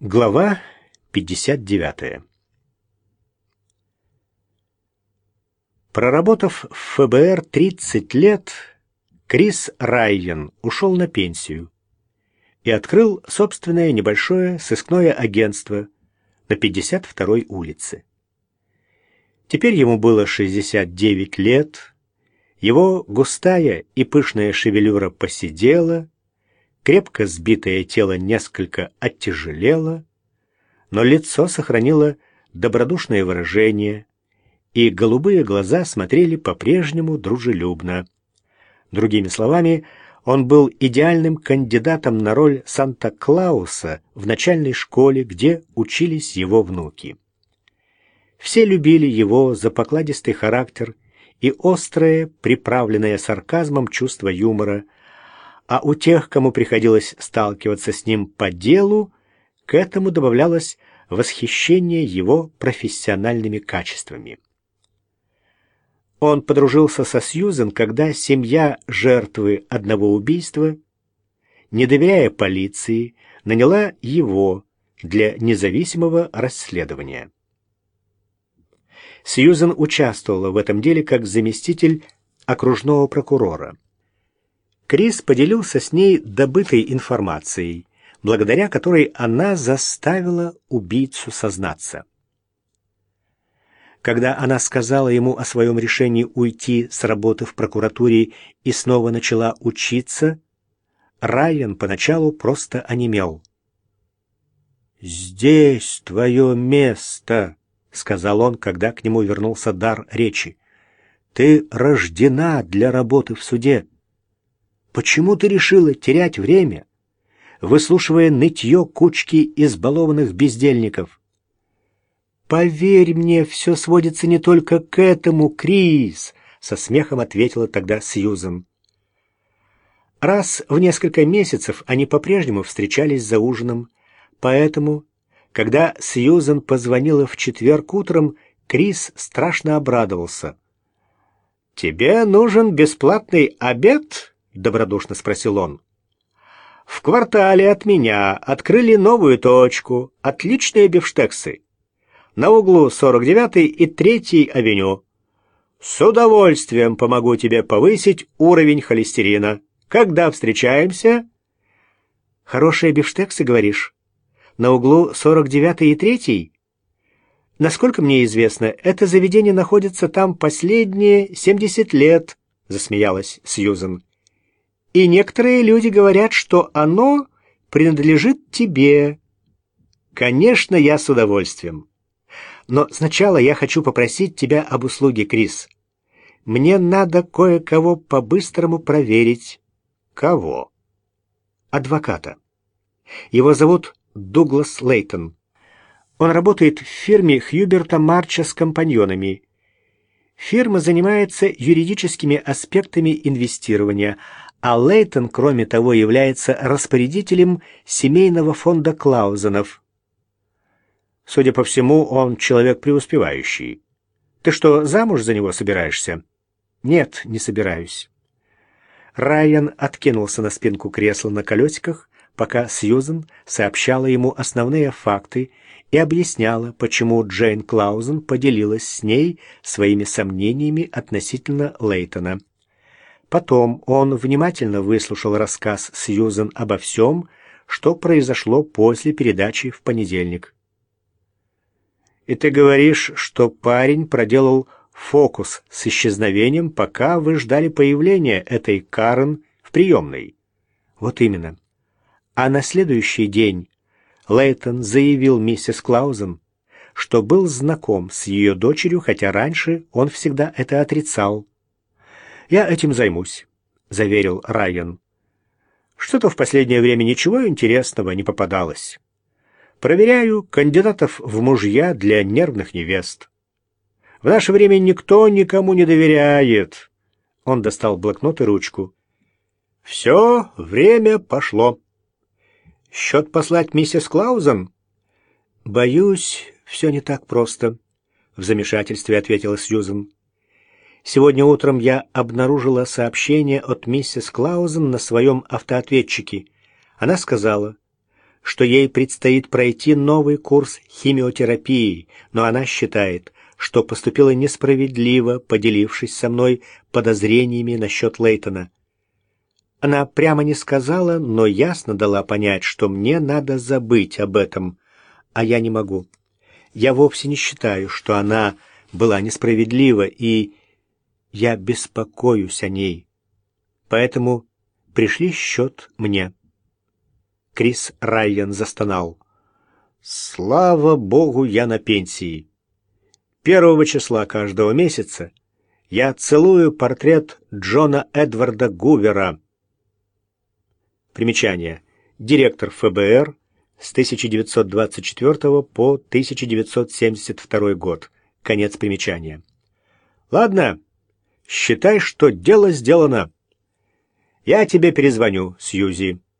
Глава 59 Проработав в ФБР 30 лет, Крис Райен ушел на пенсию и открыл собственное небольшое сыскное агентство на 52-й улице. Теперь ему было 69 лет, его густая и пышная шевелюра посидела, крепко сбитое тело несколько оттяжелело, но лицо сохранило добродушное выражение, и голубые глаза смотрели по-прежнему дружелюбно. Другими словами, он был идеальным кандидатом на роль Санта-Клауса в начальной школе, где учились его внуки. Все любили его за покладистый характер и острое, приправленное сарказмом чувство юмора, а у тех, кому приходилось сталкиваться с ним по делу, к этому добавлялось восхищение его профессиональными качествами. Он подружился со Сьюзен, когда семья жертвы одного убийства, не доверяя полиции, наняла его для независимого расследования. Сьюзен участвовала в этом деле как заместитель окружного прокурора. Крис поделился с ней добытой информацией, благодаря которой она заставила убийцу сознаться. Когда она сказала ему о своем решении уйти с работы в прокуратуре и снова начала учиться, Райан поначалу просто онемел. «Здесь твое место», — сказал он, когда к нему вернулся дар речи. «Ты рождена для работы в суде. Почему ты решила терять время, выслушивая нытье кучки избалованных бездельников? Поверь мне, все сводится не только к этому, Крис, со смехом ответила тогда Сьюзен. Раз в несколько месяцев они по-прежнему встречались за ужином, поэтому, когда Сьюзен позвонила в четверг утром, Крис страшно обрадовался. «Тебе нужен бесплатный обед?» Добродушно спросил он. В квартале от меня открыли новую точку. Отличные бифштексы. На углу 49 и 3 авеню. С удовольствием помогу тебе повысить уровень холестерина. Когда встречаемся? Хорошие бифштексы, говоришь? На углу 49 и 3? Насколько мне известно, это заведение находится там последние 70 лет, засмеялась Сьюзен и некоторые люди говорят, что оно принадлежит тебе. Конечно, я с удовольствием. Но сначала я хочу попросить тебя об услуге, Крис. Мне надо кое-кого по-быстрому проверить. Кого? Адвоката. Его зовут Дуглас Лейтон. Он работает в фирме Хьюберта Марча с компаньонами. Фирма занимается юридическими аспектами инвестирования, а Лейтон, кроме того, является распорядителем семейного фонда Клаузенов. Судя по всему, он человек преуспевающий. Ты что, замуж за него собираешься? Нет, не собираюсь. Райан откинулся на спинку кресла на колесиках, пока Сьюзен сообщала ему основные факты и объясняла, почему Джейн Клаузен поделилась с ней своими сомнениями относительно Лейтона. Потом он внимательно выслушал рассказ Сьюзен обо всем, что произошло после передачи в понедельник. «И ты говоришь, что парень проделал фокус с исчезновением, пока вы ждали появления этой Карен в приемной?» «Вот именно. А на следующий день Лейтон заявил миссис Клаузен, что был знаком с ее дочерью, хотя раньше он всегда это отрицал. «Я этим займусь», — заверил Райан. «Что-то в последнее время ничего интересного не попадалось. Проверяю кандидатов в мужья для нервных невест. В наше время никто никому не доверяет». Он достал блокнот и ручку. «Все, время пошло. Счет послать миссис Клаузен?» «Боюсь, все не так просто», — в замешательстве ответила Сьюзен. Сегодня утром я обнаружила сообщение от миссис Клаузен на своем автоответчике. Она сказала, что ей предстоит пройти новый курс химиотерапии, но она считает, что поступила несправедливо, поделившись со мной подозрениями насчет Лейтона. Она прямо не сказала, но ясно дала понять, что мне надо забыть об этом, а я не могу. Я вовсе не считаю, что она была несправедлива, и я беспокоюсь о ней. Поэтому пришли счет мне. Крис Райан застонал. Слава богу, я на пенсии. Первого числа каждого месяца я целую портрет Джона Эдварда Гувера. Примечание. Директор ФБР с 1924 по 1972 год. Конец примечания. Ладно, считай, что дело сделано. Я тебе перезвоню, Сьюзи.